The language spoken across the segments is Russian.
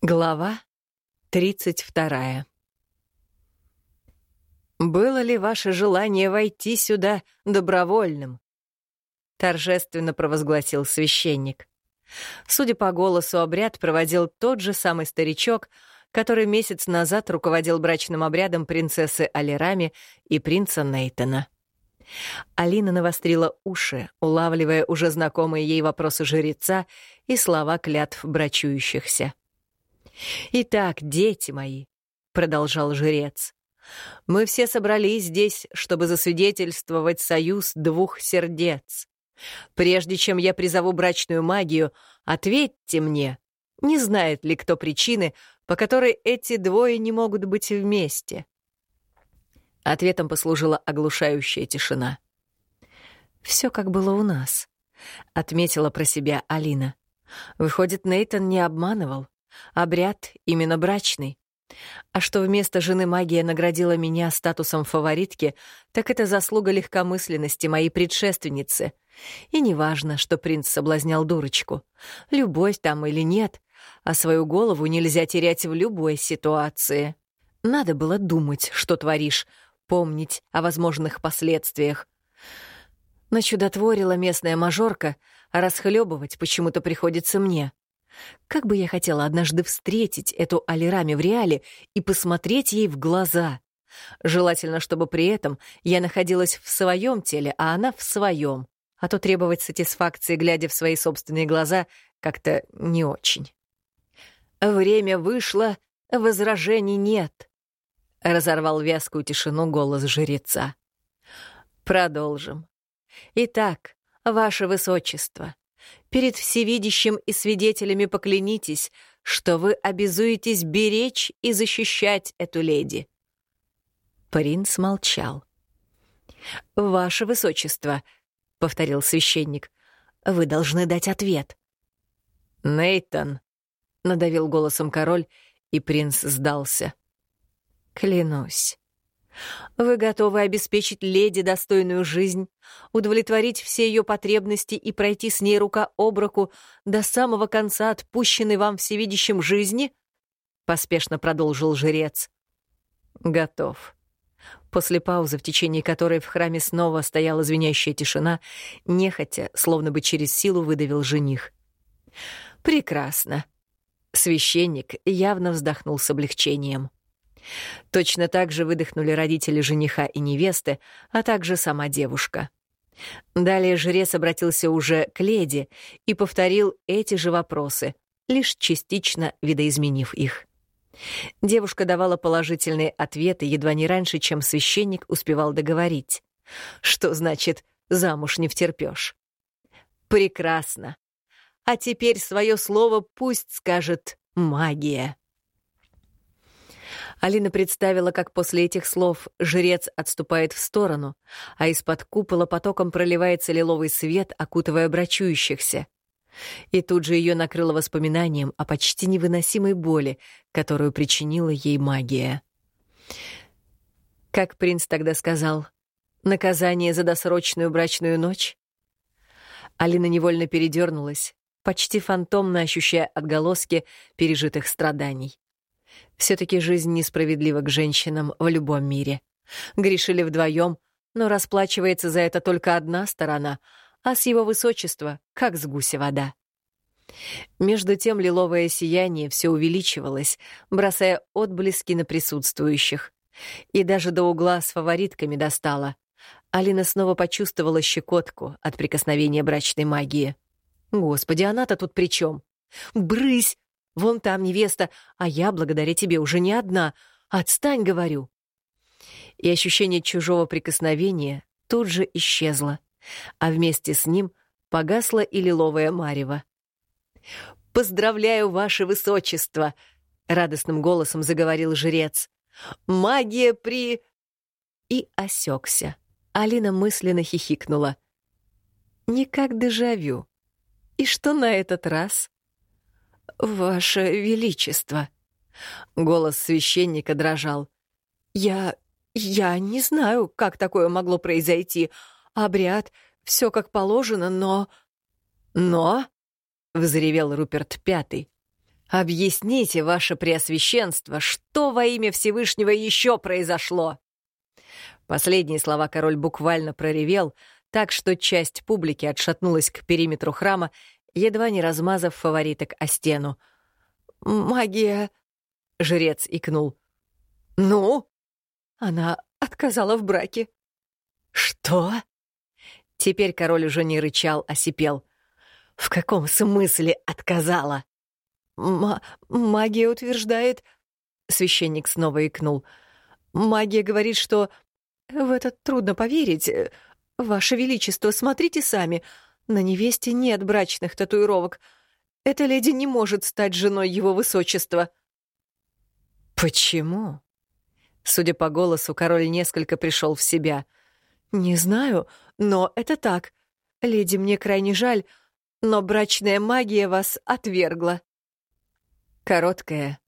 Глава 32. «Было ли ваше желание войти сюда добровольным?» — торжественно провозгласил священник. Судя по голосу, обряд проводил тот же самый старичок, который месяц назад руководил брачным обрядом принцессы Алирами и принца Нейтона. Алина навострила уши, улавливая уже знакомые ей вопросы жреца и слова клятв брачующихся. «Итак, дети мои», — продолжал жрец, — «мы все собрались здесь, чтобы засвидетельствовать союз двух сердец. Прежде чем я призову брачную магию, ответьте мне, не знает ли кто причины, по которой эти двое не могут быть вместе?» Ответом послужила оглушающая тишина. «Все как было у нас», — отметила про себя Алина. «Выходит, Нейтон не обманывал. Обряд именно брачный. А что вместо жены магия наградила меня статусом фаворитки, так это заслуга легкомысленности моей предшественницы. И неважно, что принц соблазнял дурочку. Любовь там или нет, а свою голову нельзя терять в любой ситуации. Надо было думать, что творишь, помнить о возможных последствиях. Начудотворила местная мажорка, а расхлебывать почему-то приходится мне. Как бы я хотела однажды встретить эту Алирами в реале и посмотреть ей в глаза. Желательно, чтобы при этом я находилась в своем теле, а она в своем. А то требовать сатисфакции, глядя в свои собственные глаза, как-то не очень. «Время вышло, возражений нет», — разорвал вязкую тишину голос жреца. «Продолжим. Итак, ваше высочество, Перед всевидящим и свидетелями поклянитесь, что вы обязуетесь беречь и защищать эту леди». Принц молчал. «Ваше высочество», — повторил священник, — «вы должны дать ответ». «Нейтан», — надавил голосом король, и принц сдался. «Клянусь». Вы готовы обеспечить леди достойную жизнь, удовлетворить все ее потребности и пройти с ней рука об руку до самого конца отпущенной вам всевидящим жизни?» — поспешно продолжил жрец. «Готов». После паузы, в течение которой в храме снова стояла звенящая тишина, нехотя, словно бы через силу выдавил жених. «Прекрасно». Священник явно вздохнул с облегчением. Точно так же выдохнули родители жениха и невесты, а также сама девушка. Далее жрец обратился уже к леди и повторил эти же вопросы, лишь частично видоизменив их. Девушка давала положительные ответы едва не раньше, чем священник успевал договорить. Что значит «замуж не втерпёшь»? Прекрасно. А теперь свое слово пусть скажет магия. Алина представила, как после этих слов жрец отступает в сторону, а из-под купола потоком проливается лиловый свет, окутывая брачующихся. И тут же ее накрыло воспоминанием о почти невыносимой боли, которую причинила ей магия. Как принц тогда сказал, наказание за досрочную брачную ночь? Алина невольно передернулась, почти фантомно ощущая отголоски пережитых страданий. Все-таки жизнь несправедлива к женщинам в любом мире. Грешили вдвоем, но расплачивается за это только одна сторона, а с его высочества — как с гуся вода. Между тем лиловое сияние все увеличивалось, бросая отблески на присутствующих. И даже до угла с фаворитками достала. Алина снова почувствовала щекотку от прикосновения брачной магии. Господи, она-то тут при чем? «Брысь!» Вон там невеста, а я, благодаря тебе, уже не одна. Отстань, говорю. И ощущение чужого прикосновения тут же исчезло, а вместе с ним погасла и лиловая марево. «Поздравляю, ваше высочество!» — радостным голосом заговорил жрец. «Магия при...» И осекся. Алина мысленно хихикнула. «Не как дежавю. И что на этот раз?» «Ваше Величество!» Голос священника дрожал. «Я... я не знаю, как такое могло произойти. Обряд, все как положено, но...» «Но?» — взревел Руперт Пятый. «Объясните, ваше преосвященство, что во имя Всевышнего еще произошло?» Последние слова король буквально проревел, так что часть публики отшатнулась к периметру храма, едва не размазав фавориток о стену. «Магия...» — жрец икнул. «Ну?» Она отказала в браке. «Что?» Теперь король уже не рычал, а сипел. «В каком смысле отказала?» М «Магия утверждает...» Священник снова икнул. «Магия говорит, что... В это трудно поверить. Ваше Величество, смотрите сами. На невесте нет брачных татуировок. Эта леди не может стать женой его высочества». «Почему?» Судя по голосу, король несколько пришел в себя. «Не знаю, но это так. Леди, мне крайне жаль, но брачная магия вас отвергла». Короткая,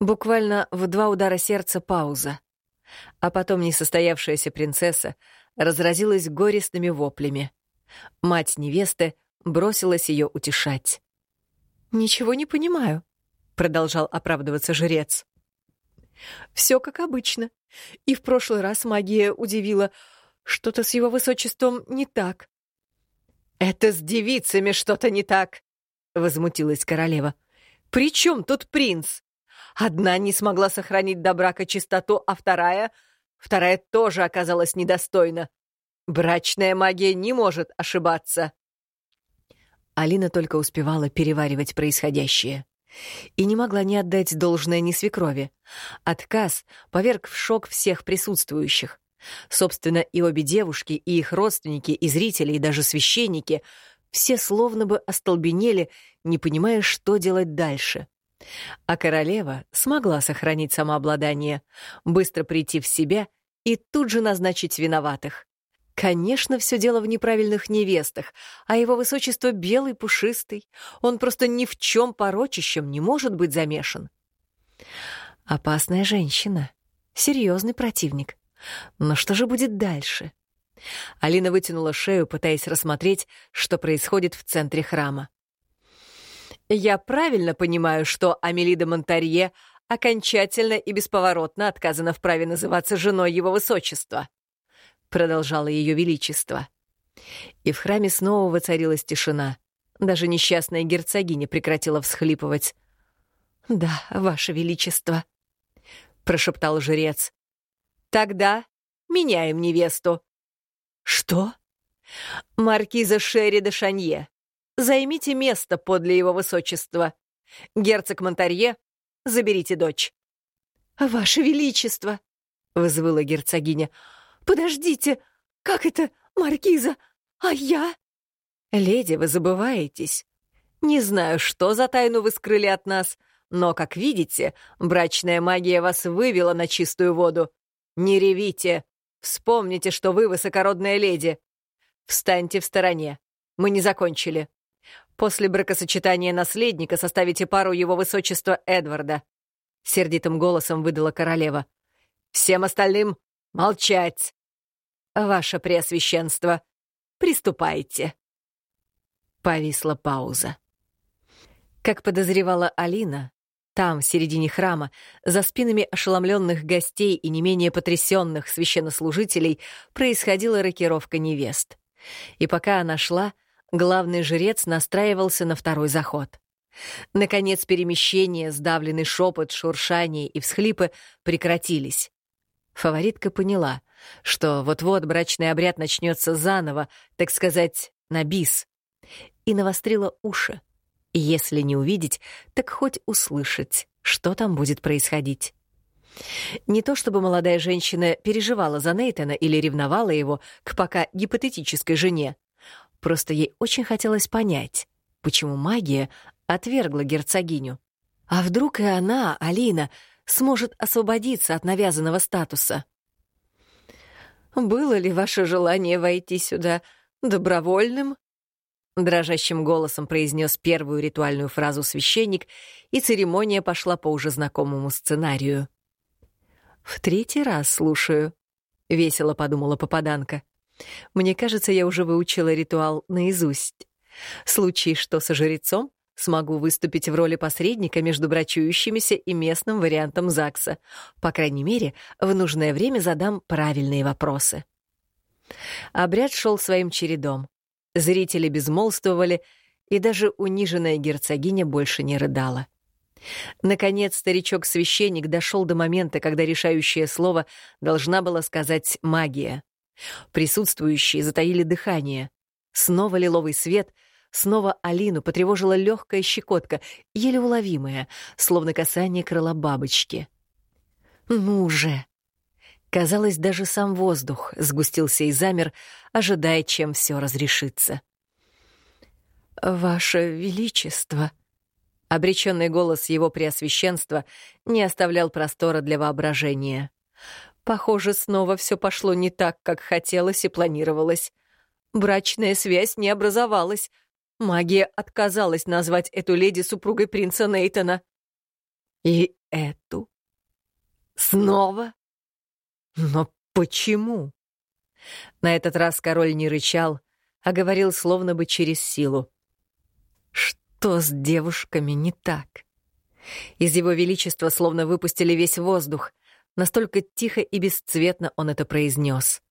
буквально в два удара сердца пауза. А потом несостоявшаяся принцесса разразилась горестными воплями. Мать невесты бросилась ее утешать. «Ничего не понимаю», — продолжал оправдываться жрец. Все как обычно. И в прошлый раз магия удивила. Что-то с его высочеством не так. «Это с девицами что-то не так», — возмутилась королева. «При чем тут принц? Одна не смогла сохранить до брака чистоту, а вторая... Вторая тоже оказалась недостойна. Брачная магия не может ошибаться». Алина только успевала переваривать происходящее и не могла не отдать должное ни свекрови. Отказ поверг в шок всех присутствующих. Собственно, и обе девушки, и их родственники, и зрители, и даже священники все словно бы остолбенели, не понимая, что делать дальше. А королева смогла сохранить самообладание, быстро прийти в себя и тут же назначить виноватых. Конечно, все дело в неправильных невестах, а его высочество белый, пушистый. Он просто ни в чем порочищем не может быть замешан. Опасная женщина. Серьезный противник. Но что же будет дальше? Алина вытянула шею, пытаясь рассмотреть, что происходит в центре храма. «Я правильно понимаю, что Амелида Монтарье окончательно и бесповоротно отказана в праве называться женой его высочества?» Продолжало ее величество. И в храме снова воцарилась тишина. Даже несчастная герцогиня прекратила всхлипывать. «Да, ваше величество», — прошептал жрец. «Тогда меняем невесту». «Что?» «Маркиза Шерри де Шанье. Займите место подле его высочества. Герцог Монтарье, заберите дочь». «Ваше величество», — взвыла герцогиня, — Подождите! Как это, маркиза? А я?» «Леди, вы забываетесь. Не знаю, что за тайну вы скрыли от нас, но, как видите, брачная магия вас вывела на чистую воду. Не ревите. Вспомните, что вы высокородная леди. Встаньте в стороне. Мы не закончили. После бракосочетания наследника составите пару его высочества Эдварда. Сердитым голосом выдала королева. Всем остальным молчать. «Ваше Преосвященство, приступайте». Повисла пауза. Как подозревала Алина, там, в середине храма, за спинами ошеломленных гостей и не менее потрясенных священнослужителей, происходила рокировка невест. И пока она шла, главный жрец настраивался на второй заход. Наконец перемещение, сдавленный шепот, шуршание и всхлипы прекратились. Фаворитка поняла, что вот-вот брачный обряд начнется заново, так сказать, на бис, и навострила уши. Если не увидеть, так хоть услышать, что там будет происходить. Не то чтобы молодая женщина переживала за Нейтана или ревновала его к пока гипотетической жене. Просто ей очень хотелось понять, почему магия отвергла герцогиню. А вдруг и она, Алина, сможет освободиться от навязанного статуса. «Было ли ваше желание войти сюда добровольным?» Дрожащим голосом произнес первую ритуальную фразу священник, и церемония пошла по уже знакомому сценарию. «В третий раз слушаю», — весело подумала попаданка. «Мне кажется, я уже выучила ритуал наизусть. Случай, что со жрецом, смогу выступить в роли посредника между брачующимися и местным вариантом ЗАГСа. По крайней мере, в нужное время задам правильные вопросы. Обряд шел своим чередом. Зрители безмолвствовали, и даже униженная герцогиня больше не рыдала. Наконец, старичок-священник дошел до момента, когда решающее слово должна была сказать магия. Присутствующие затаили дыхание. Снова лиловый свет, снова Алину потревожила легкая щекотка, еле уловимая, словно касание крыла бабочки. «Ну же!» Казалось, даже сам воздух сгустился и замер, ожидая, чем все разрешится. «Ваше Величество!» Обреченный голос его преосвященства не оставлял простора для воображения. Похоже, снова все пошло не так, как хотелось и планировалось. Брачная связь не образовалась. Магия отказалась назвать эту леди супругой принца Нейтона. И эту? Снова? Но почему? На этот раз король не рычал, а говорил словно бы через силу. Что с девушками не так? Из его величества словно выпустили весь воздух. Настолько тихо и бесцветно он это произнес.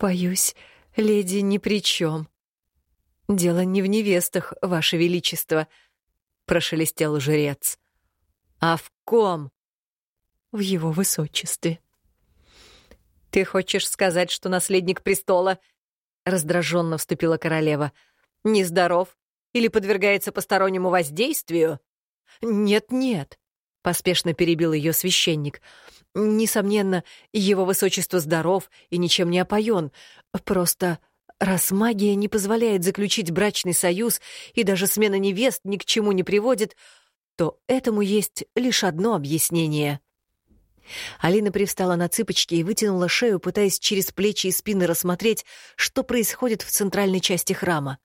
«Боюсь, леди ни при чем. Дело не в невестах, ваше величество», — прошелестел жрец. «А в ком?» «В его высочестве». «Ты хочешь сказать, что наследник престола...» — раздраженно вступила королева. «Нездоров или подвергается постороннему воздействию?» «Нет-нет», — поспешно перебил ее священник. «Несомненно, его высочество здоров и ничем не опоен. Просто раз магия не позволяет заключить брачный союз и даже смена невест ни к чему не приводит, то этому есть лишь одно объяснение». Алина привстала на цыпочки и вытянула шею, пытаясь через плечи и спины рассмотреть, что происходит в центральной части храма.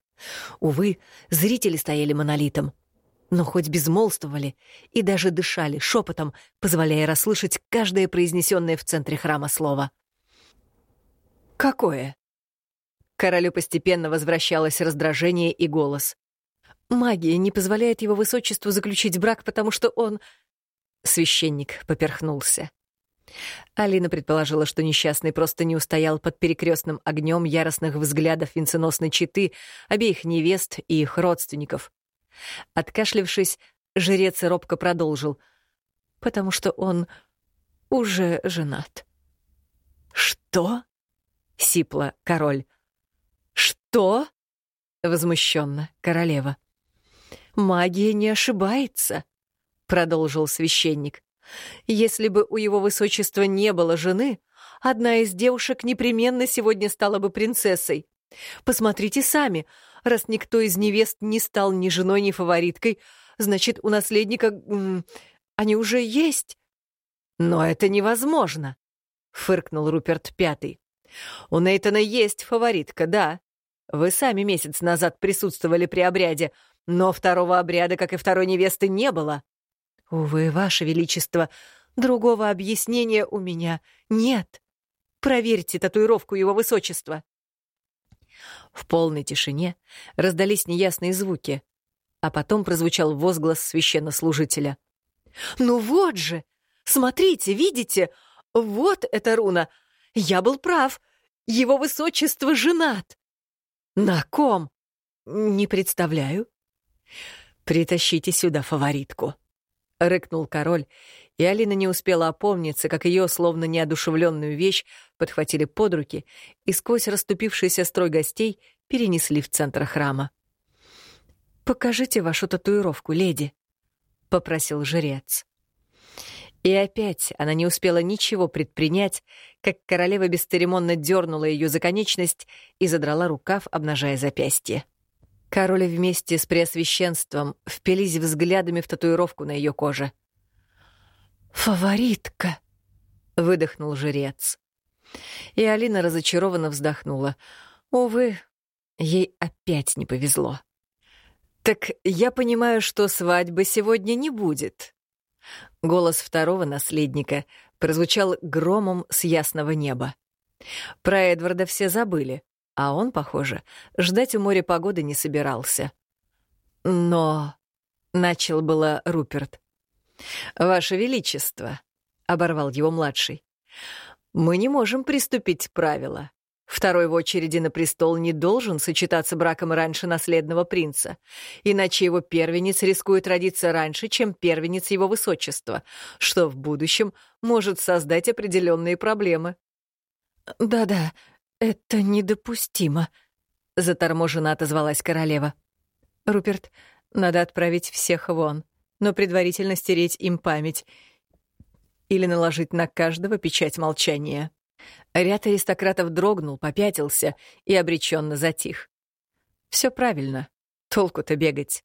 Увы, зрители стояли монолитом — но хоть безмолвствовали и даже дышали шепотом, позволяя расслышать каждое произнесенное в центре храма слово. «Какое?» Королю постепенно возвращалось раздражение и голос. «Магия не позволяет его высочеству заключить брак, потому что он...» Священник поперхнулся. Алина предположила, что несчастный просто не устоял под перекрестным огнем яростных взглядов венценосной четы, обеих невест и их родственников. Откашлившись, жрец робко продолжил. «Потому что он уже женат». «Что?» — сипла король. «Что?» — возмущенно королева. «Магия не ошибается», — продолжил священник. «Если бы у его высочества не было жены, одна из девушек непременно сегодня стала бы принцессой. Посмотрите сами, Раз никто из невест не стал ни женой, ни фавориткой, значит, у наследника... они уже есть. Но это невозможно, — фыркнул Руперт Пятый. У Нейтана есть фаворитка, да. Вы сами месяц назад присутствовали при обряде, но второго обряда, как и второй невесты, не было. Увы, Ваше Величество, другого объяснения у меня нет. Проверьте татуировку Его Высочества. В полной тишине раздались неясные звуки, а потом прозвучал возглас священнослужителя. «Ну вот же! Смотрите, видите? Вот эта руна! Я был прав! Его высочество женат!» «На ком?» «Не представляю». «Притащите сюда фаворитку», — рыкнул король, и Алина не успела опомниться, как ее, словно неодушевленную вещь, подхватили под руки и сквозь расступившийся строй гостей перенесли в центр храма. «Покажите вашу татуировку, леди», — попросил жрец. И опять она не успела ничего предпринять, как королева бесцеремонно дернула ее за конечность и задрала рукав, обнажая запястье. Король вместе с преосвященством впились взглядами в татуировку на ее коже — «Фаворитка!» — выдохнул жрец. И Алина разочарованно вздохнула. Увы, ей опять не повезло. «Так я понимаю, что свадьбы сегодня не будет». Голос второго наследника прозвучал громом с ясного неба. Про Эдварда все забыли, а он, похоже, ждать у моря погоды не собирался. Но... — начал было Руперт. «Ваше Величество», — оборвал его младший, — «мы не можем приступить к правилу. Второй в очереди на престол не должен сочетаться браком раньше наследного принца, иначе его первенец рискует родиться раньше, чем первенец его высочества, что в будущем может создать определенные проблемы». «Да-да, это недопустимо», — заторможенно отозвалась королева. «Руперт, надо отправить всех вон, но предварительно стереть им память или наложить на каждого печать молчания». Ряд аристократов дрогнул, попятился и обреченно затих. Все правильно. Толку-то бегать.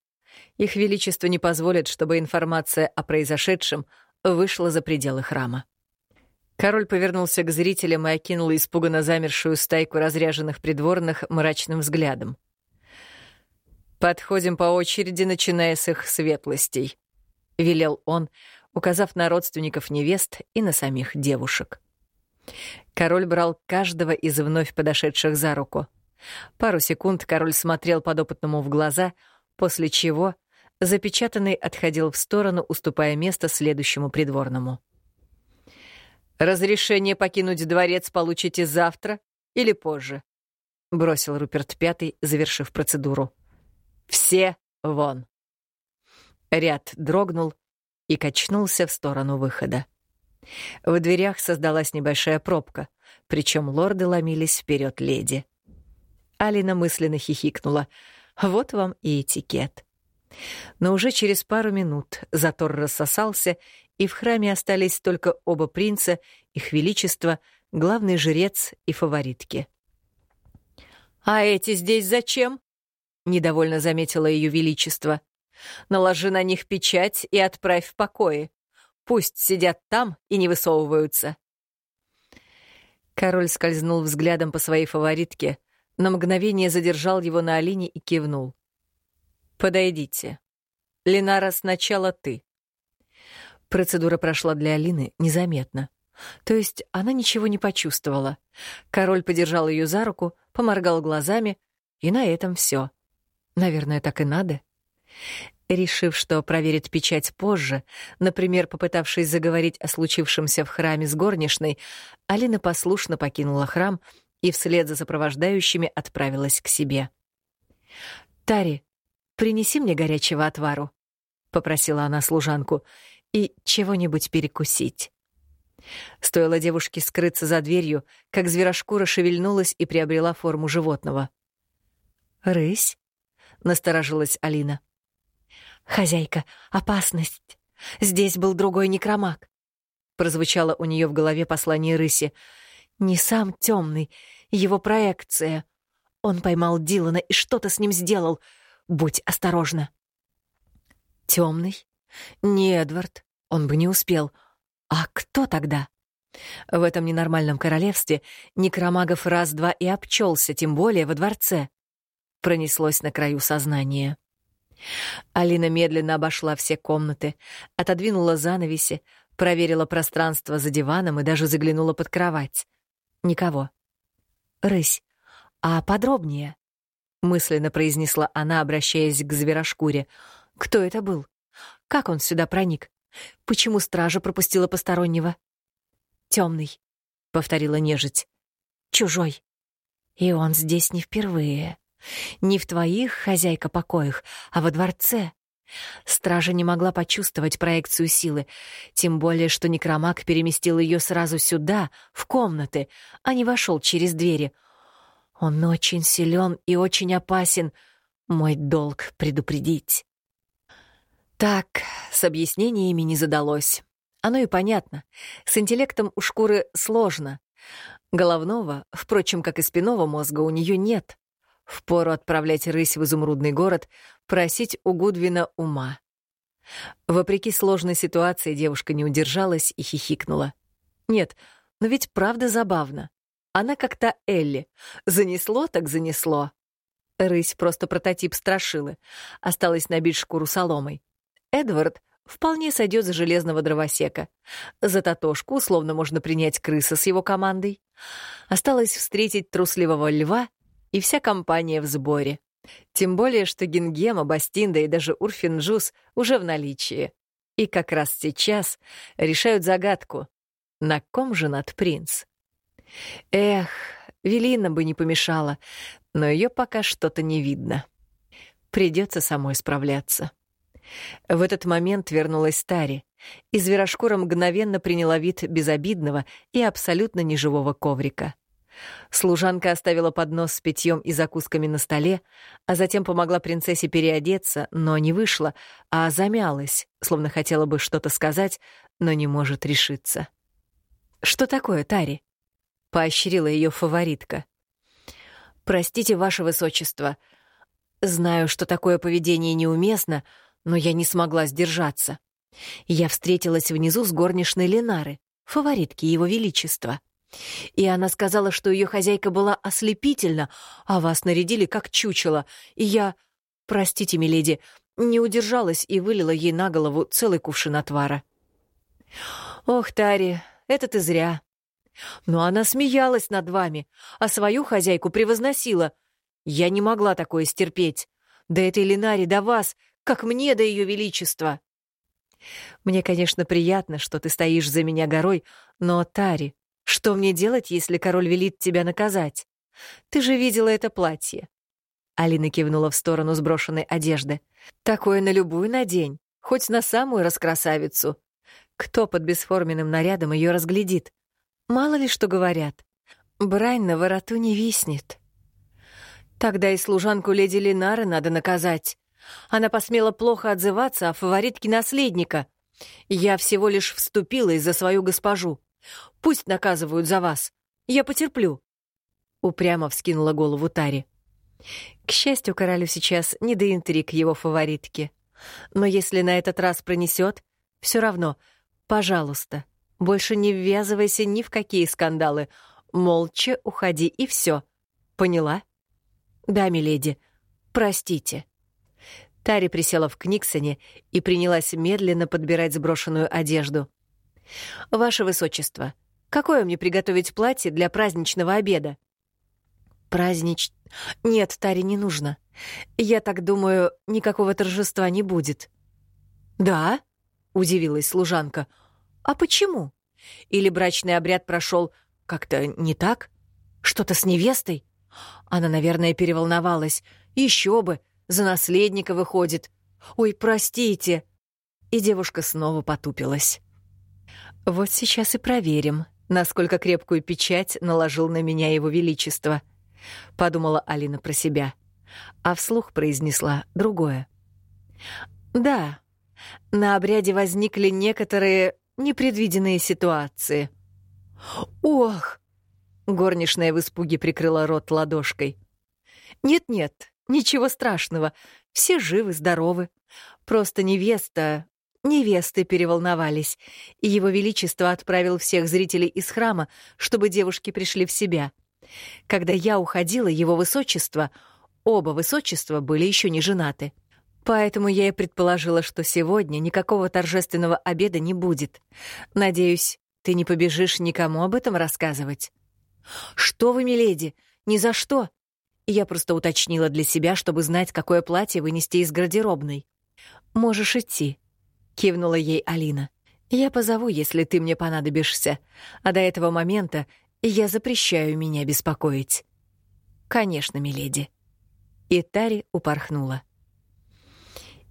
Их величество не позволит, чтобы информация о произошедшем вышла за пределы храма. Король повернулся к зрителям и окинул испуганно замершую стайку разряженных придворных мрачным взглядом. «Подходим по очереди, начиная с их светлостей», — велел он, указав на родственников невест и на самих девушек. Король брал каждого из вновь подошедших за руку. Пару секунд король смотрел подопытному в глаза, после чего запечатанный отходил в сторону, уступая место следующему придворному. «Разрешение покинуть дворец получите завтра или позже», — бросил Руперт Пятый, завершив процедуру. «Все вон!» Ряд дрогнул и качнулся в сторону выхода. В дверях создалась небольшая пробка, причем лорды ломились вперед леди. Алина мысленно хихикнула. «Вот вам и этикет». Но уже через пару минут затор рассосался, и в храме остались только оба принца, их величество, главный жрец и фаворитки. «А эти здесь зачем?» — недовольно заметила ее величество. «Наложи на них печать и отправь в покое. Пусть сидят там и не высовываются». Король скользнул взглядом по своей фаворитке, на мгновение задержал его на Алине и кивнул. «Подойдите. Ленара, сначала ты». Процедура прошла для Алины незаметно. То есть она ничего не почувствовала. Король подержал ее за руку, поморгал глазами, и на этом все. Наверное, так и надо. Решив, что проверит печать позже, например, попытавшись заговорить о случившемся в храме с горничной, Алина послушно покинула храм и вслед за сопровождающими отправилась к себе. «Тари, принеси мне горячего отвару», — попросила она служанку, и чего-нибудь перекусить. Стоило девушке скрыться за дверью, как зверошкура шевельнулась и приобрела форму животного. «Рысь?» — насторожилась Алина. «Хозяйка, опасность! Здесь был другой некромаг!» Прозвучало у нее в голове послание рыси. «Не сам темный, его проекция. Он поймал Дилана и что-то с ним сделал. Будь осторожна!» «Темный? Не Эдвард, он бы не успел. А кто тогда? В этом ненормальном королевстве некромагов раз-два и обчелся, тем более во дворце. Пронеслось на краю сознания. Алина медленно обошла все комнаты, отодвинула занавеси, проверила пространство за диваном и даже заглянула под кровать. Никого. «Рысь, а подробнее?» — мысленно произнесла она, обращаясь к зверошкуре. «Кто это был? Как он сюда проник? Почему стража пропустила постороннего? Темный, повторила нежить. Чужой. И он здесь не впервые. Не в твоих, хозяйка, покоях, а во дворце. Стража не могла почувствовать проекцию силы, тем более, что некромаг переместил ее сразу сюда, в комнаты, а не вошел через двери. Он очень силен и очень опасен. Мой долг предупредить. Так, с объяснениями не задалось. Оно и понятно. С интеллектом у шкуры сложно. Головного, впрочем, как и спинного мозга, у нее нет. Впору отправлять рысь в изумрудный город, просить у Гудвина ума. Вопреки сложной ситуации девушка не удержалась и хихикнула. Нет, но ведь правда забавно. Она как то Элли. Занесло так занесло. Рысь просто прототип страшилы. Осталось набить шкуру соломой. Эдвард вполне сойдет за железного дровосека. За Татошку условно можно принять крыса с его командой. Осталось встретить трусливого льва, и вся компания в сборе. Тем более, что Гингема, Бастинда и даже Урфинджус уже в наличии. И как раз сейчас решают загадку. На ком женат принц? Эх, Велина бы не помешала, но ее пока что-то не видно. Придется самой справляться. В этот момент вернулась Тари, и зверошкура мгновенно приняла вид безобидного и абсолютно неживого коврика. Служанка оставила поднос с питьем и закусками на столе, а затем помогла принцессе переодеться, но не вышла, а замялась, словно хотела бы что-то сказать, но не может решиться. «Что такое, Тари?» — поощрила ее фаворитка. «Простите, ваше высочество. Знаю, что такое поведение неуместно, но я не смогла сдержаться. Я встретилась внизу с горничной Ленары, фаворитки его величества». И она сказала, что ее хозяйка была ослепительна, а вас нарядили как чучело. И я, простите, миледи, не удержалась и вылила ей на голову целый кувшин отвара. Ох, Тари, это ты зря. Но она смеялась над вами, а свою хозяйку превозносила. Я не могла такое стерпеть. Да этой Линари до вас, как мне до ее величества. Мне, конечно, приятно, что ты стоишь за меня горой, но, Тари, что мне делать, если король велит тебя наказать? Ты же видела это платье. Алина кивнула в сторону сброшенной одежды. Такое на любую надень, хоть на самую раскрасавицу. Кто под бесформенным нарядом ее разглядит? Мало ли что говорят. Брань на вороту не виснет. Тогда и служанку леди Линары надо наказать. Она посмела плохо отзываться о фаворитке наследника. Я всего лишь вступила из-за свою госпожу. Пусть наказывают за вас. Я потерплю. Упрямо вскинула голову Тари. К счастью, королю сейчас не до интриг его фаворитки. Но если на этот раз пронесет, все равно, пожалуйста, больше не ввязывайся ни в какие скандалы. Молча уходи и все. Поняла? Да, миледи. Простите. Тари присела в Книксоне и принялась медленно подбирать сброшенную одежду. «Ваше высочество, какое мне приготовить платье для праздничного обеда?» «Празднич... Нет, Таре не нужно. Я так думаю, никакого торжества не будет». «Да?» — удивилась служанка. «А почему? Или брачный обряд прошел как-то не так? Что-то с невестой? Она, наверное, переволновалась. Еще бы, за наследника выходит. Ой, простите!» И девушка снова потупилась. Вот сейчас и проверим, насколько крепкую печать наложил на меня его величество, подумала Алина про себя, а вслух произнесла другое. Да, на обряде возникли некоторые непредвиденные ситуации. Ох! Горничная в испуге прикрыла рот ладошкой. Нет-нет, ничего страшного. Все живы, здоровы. Просто невеста Невесты переволновались, и его величество отправил всех зрителей из храма, чтобы девушки пришли в себя. Когда я уходила, его высочество, оба высочества были еще не женаты. Поэтому я и предположила, что сегодня никакого торжественного обеда не будет. Надеюсь, ты не побежишь никому об этом рассказывать. Что вы, миледи, ни за что. Я просто уточнила для себя, чтобы знать, какое платье вынести из гардеробной. Можешь идти. — кивнула ей Алина. «Я позову, если ты мне понадобишься, а до этого момента я запрещаю меня беспокоить». «Конечно, миледи». И Тари упорхнула.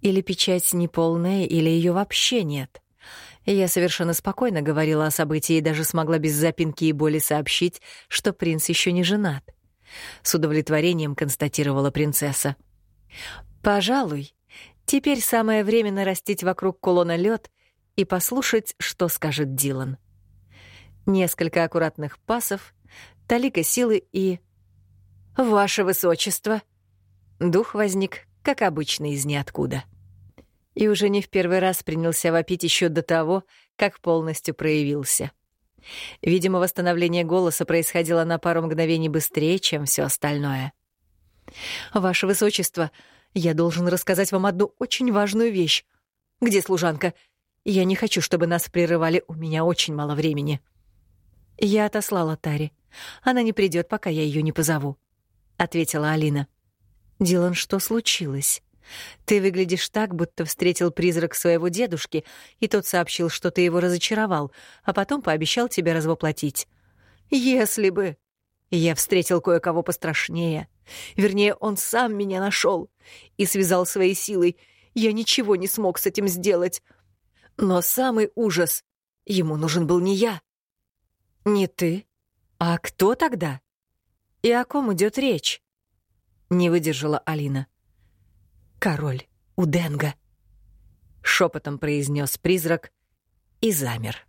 Или печать неполная, или ее вообще нет. Я совершенно спокойно говорила о событии и даже смогла без запинки и боли сообщить, что принц еще не женат. С удовлетворением констатировала принцесса. «Пожалуй, Теперь самое время нарастить вокруг кулона лед и послушать, что скажет Дилан. Несколько аккуратных пасов, талика силы и... «Ваше высочество!» Дух возник, как обычно, из ниоткуда. И уже не в первый раз принялся вопить еще до того, как полностью проявился. Видимо, восстановление голоса происходило на пару мгновений быстрее, чем все остальное. «Ваше высочество, я должен рассказать вам одну очень важную вещь. Где служанка? Я не хочу, чтобы нас прерывали, у меня очень мало времени. Я отослала Тари. Она не придет, пока я ее не позову, ответила Алина. Дилан, что случилось? Ты выглядишь так, будто встретил призрак своего дедушки, и тот сообщил, что ты его разочаровал, а потом пообещал тебе развоплотить. Если бы... Я встретил кое-кого пострашнее. Вернее, он сам меня нашел и связал своей силой. Я ничего не смог с этим сделать. Но самый ужас — ему нужен был не я. Не ты? А кто тогда? И о ком идет речь? Не выдержала Алина. Король у Денга. Шепотом произнес призрак и замер.